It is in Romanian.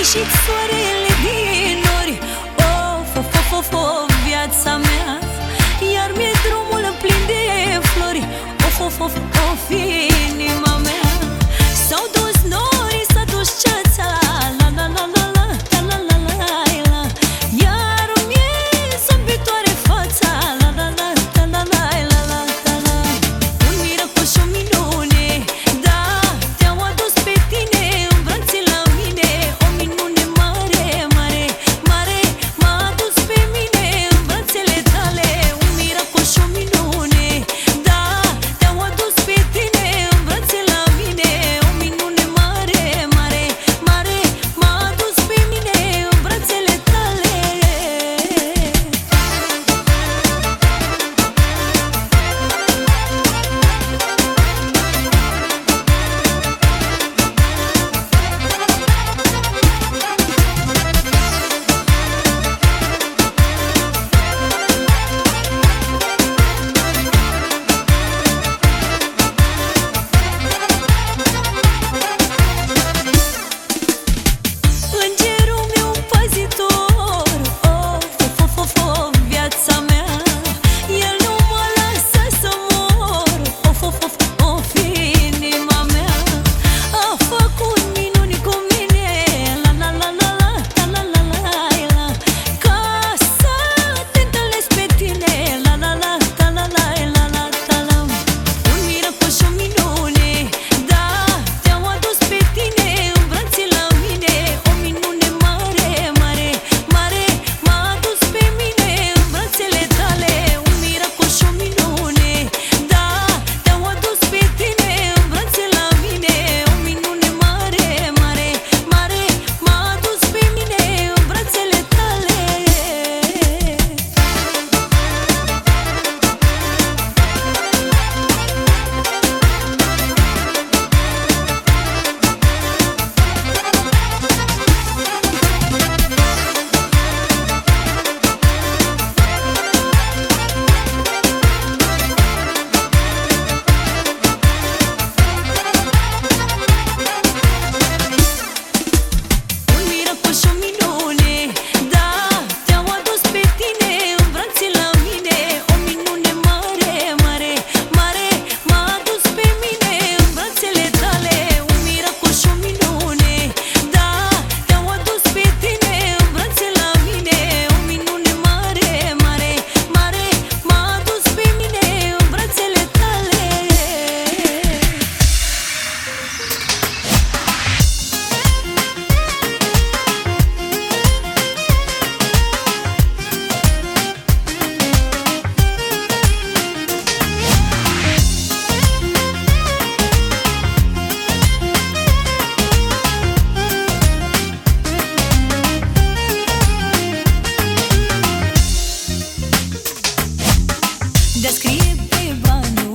ieșit soarele din nori. Of, of, of, of, of, viața mea. Iar mie drumul plin de flori. Of, of, of, of, of scrivi banho.